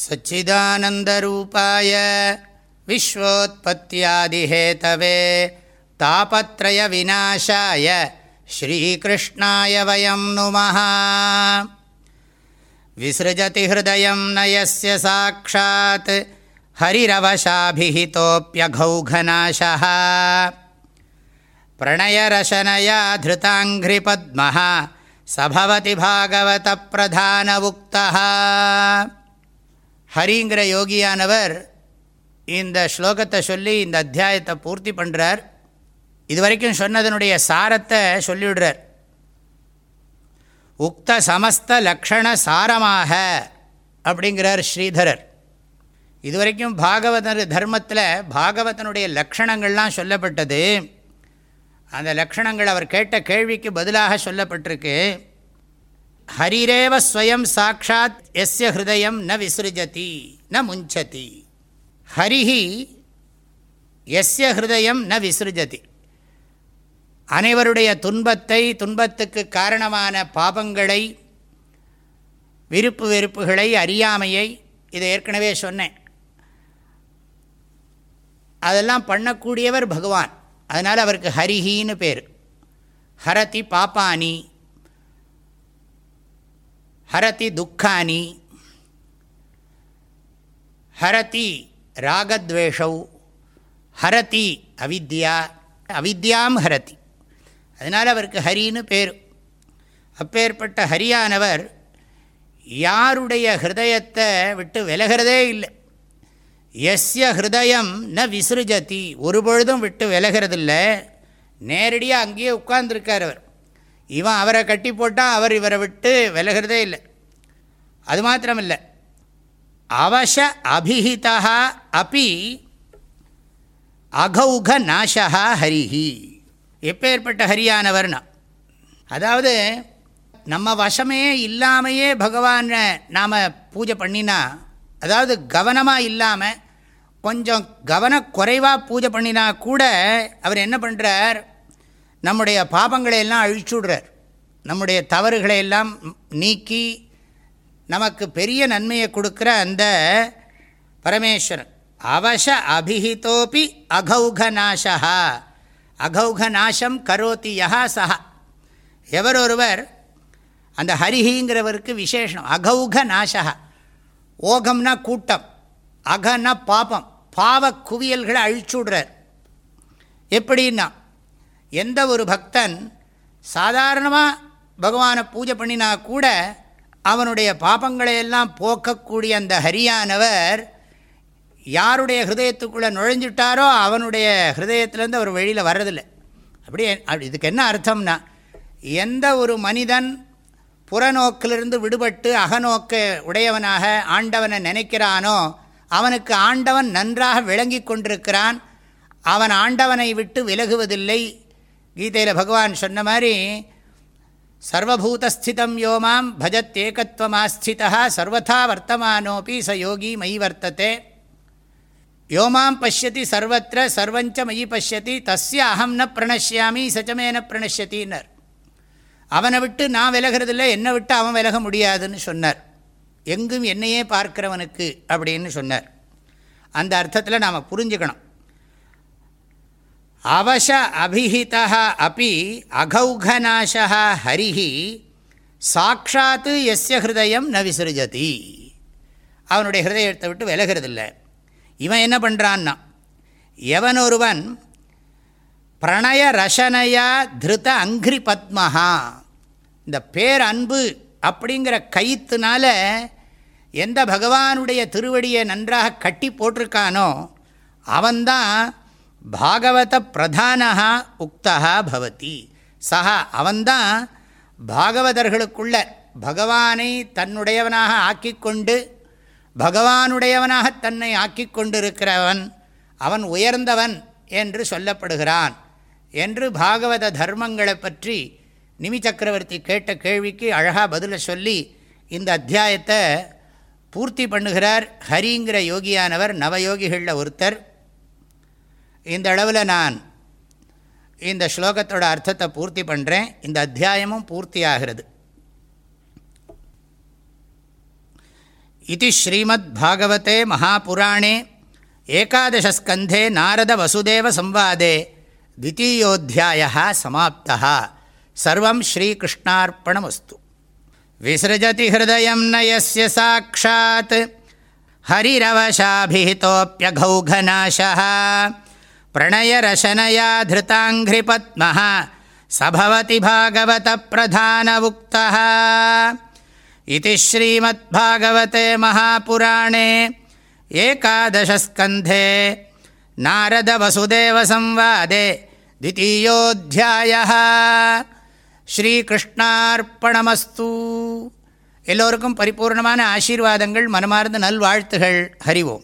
सच्चिदानन्दरूपाय विश्वोत्पत्त्यादिहेतवे तापत्रयविनाशाय श्रीकृष्णाय वयं नुमः। विसृजति हृदयं न यस्य साक्षात् हरिरवशाभिहितोऽप्यघौघनाशः। प्रणयरशनया धृताङ्घ्रिपद्मः सभवति भागवतप्रधानमुक्तः ஹரிங்கிற யோகியானவர் இந்த ஸ்லோகத்தை சொல்லி இந்த அத்தியாயத்தை பூர்த்தி பண்ணுறார் இதுவரைக்கும் சொன்னதனுடைய சாரத்தை சொல்லிவிடுறார். உக்த சமஸ்த லக்ஷண சாரமாக அப்படிங்கிறார் ஸ்ரீதரர். இதுவரைக்கும் பாகவதர் தர்மத்தில் பாகவதனுடைய லக்ஷணங்கள்லாம் சொல்லப்பட்டது. அந்த லக்ஷணங்கள் அவர் கேட்ட கேள்விக்கு பதிலாக சொல்லப்பட்டிருக்கு. ஹரிரேவ ஸ்வயம் சாட்சாத் எஸ்ய ஹிருதயம் ந விசிருஜதி ந முஞ்சதி ஹரிஹி எஸ்ய ஹிருதயம் ந விசிருஜதி அனைவருடைய துன்பத்தை துன்பத்துக்கு காரணமான பாபங்களை விருப்பு வெறுப்புகளை அறியாமையை இதை ஏற்கனவே சொன்னேன். அதெல்லாம் பண்ணக்கூடியவர் பகவான். அதனால் அவருக்கு ஹரிஹின்னு பேர். ஹரதி பாப்பானி ஹரதி துக்கானி ஹரதி ராகத்வேஷௌ ஹரதி அவித்யா அவித்யாம் ஹரதி அதனால் அவருக்கு ஹரின்னு பேர். அப்பேற்பட்ட ஹரியானவர் யாருடைய ஹிருதயத்தை விட்டு விலகிறதே இல்லை. எஸ்ய ஹிருதயம் ந விசிருஜதி ஒரு பொழுதும் விட்டு விலகிறதில்லை. நேரடியாக அங்கேயே உட்கார்ந்துருக்கார் அவர். இவன் அவரை கட்டி போட்டால் அவர் இவரை விட்டு விலகிறதே இல்லை. அது மாத்திரமில்லை. அவச அபிஹிதா அப்பி அகௌக நாசா ஹரிஹி. எப்பேற்பட்ட ஹரியானவர்னா? அதாவது நம்ம வசமே இல்லாமையே பகவானை நாம் பூஜை பண்ணினா அதாவது கவனமாக இல்லாமல் கொஞ்சம் கவனக்குறைவாக பூஜை பண்ணினா கூட அவர் என்ன பண்ணுறார் நம்முடைய பாபங்களை எல்லாம் அழிச்சுடுறார். நம்முடைய தவறுகளை எல்லாம் நீக்கி நமக்கு பெரிய நன்மையை கொடுக்குற அந்த பரமேஸ்வரன். அவச அபிஹிதோபி அகௌக அகௌகநாசம் அகௌக நாசம் கரோத்தி யஹா சஹா. எவர் ஒருவர் அந்த ஹரிஹிங்கிறவருக்கு விசேஷம். அகௌக நாசா ஓகம்னா கூட்டம். அகன்னா பாபம். பாவ குவியல்களை அழிச்சுடுறார். எப்படின்னா எந்த ஒரு பக்தன் சாதாரணமாக பகவானை பூஜை பண்ணினா கூட அவனுடைய பாபங்களையெல்லாம் போக்கக்கூடிய அந்த ஹரியானவர் யாருடைய ஹிருதயத்துக்குள்ளே நுழைஞ்சிட்டாரோ அவனுடைய ஹிருதயத்திலேருந்து அவர் வெளியில் வர்றதில்லை. அப்படியே இதுக்கு என்ன அர்த்தம்னா எந்த ஒரு மனிதன் புறநோக்கிலிருந்து விடுபட்டு அகநோக்க உடையவனாக ஆண்டவனை நினைக்கிறானோ அவனுக்கு ஆண்டவன் நன்றாக விளங்கி கொண்டிருக்கிறான். அவன் ஆண்டவனை விட்டு விலகுவதில்லை. கீதையில் பகவான் சொன்ன மாதிரி சர்வபூதஸ்திதம் யோமாம் பஜத் ஏகத்வமாஸ்திதா சர்வதா வர்த்தமானோபி ச யோகி மயி வர்த்தத்தை யோமாம் பசியதி சர்வத்திர சர்வஞ்ச மயி பசியதி தஸ்ய அகம் ந பிரணஷ்யாமி சச்சமேன பிரணஷ்யத்தின்னர் அவனை விட்டு நான் விலகிறதில்ல என்னை விட்டு அவன் விலக முடியாதுன்னு சொன்னார். எங்கும் என்னையே பார்க்கிறவனுக்கு அப்படின்னு சொன்னார். அந்த அர்த்தத்தில் நாம் புரிஞ்சுக்கணும். அவச அபிஹிதா அப்பி அகௌகநாசா ஹரிஹி சாட்சாத்து எஸ்ய ஹிருதயம் ந விசிருஜதி அவனுடைய ஹிருதயத்தை விட்டு விலகிறதில்லை. இவன் என்ன பண்ணுறான்னா எவனொருவன் பிரணய ரசனையா திருத அங்கிரி பத்மஹா இந்த பேர் அன்பு அப்படிங்கிற கயிற்றுனால எந்த பகவானுடைய திருவடியை நன்றாக கட்டி போட்டிருக்கானோ அவன்தான் பாகவத பிரதானஹா உக்தா பவதி சஹா அவன்தான் பாகவதர்களுக்குள்ள பகவானை தன்னுடையவனாக ஆக்கிக்கொண்டு பகவானுடையவனாக தன்னை ஆக்கி கொண்டிருக்கிறவன் அவன் உயர்ந்தவன் என்று சொல்லப்படுகிறான் என்று பாகவத தர்மங்களை பற்றி நிமி சக்கரவர்த்தி கேட்ட கேள்விக்கு அழகாக பதிலை சொல்லி இந்த அத்தியாயத்தை பூர்த்தி பண்ணுகிறார் ஹரிங்கிற யோகியானவர் நவயோகிகளில் ஒருத்தர். இந்த அளவில் நான் இந்த ஸ்லோகத்தோட அர்த்தத்தை பூர்த்தி பண்ணுறேன் இந்த அத்தியாயமும் பூர்த்தி ஆகிறது இது ஸ்ரீமத் பாகவதே மகாபுராணே ஏகாதசஸ்கந்தே நாரத வசுதேவ சம்வாதே தித்தீயோத்தியாய சமாப்தா. சர்வம் ஸ்ரீகிருஷ்ணார்ப்பணமஸ்து விசஜதி ஹயம் நயசிய சாட்சாத் ஹரிரவசாபிஹிதோப்பியகௌகநாசா प्रणयरशनया धृताङ्घ्रिपद्मः स भवति भागवतप्रधानमुक्तः इति श्रीमद्भागवते महापुराणे एकादशस्कन्धे नारदवसुदेवसंवादे द्वितीयोऽध्यायः ஸ்ரீகிருஷ்ணார்ப்பணமஸ்து எல்லோருக்கும் பரிபூர்ணமான ஆசீர்வாதங்கள் மனமார்ந்த நல்வாழ்த்துகள் ஹரிவோம்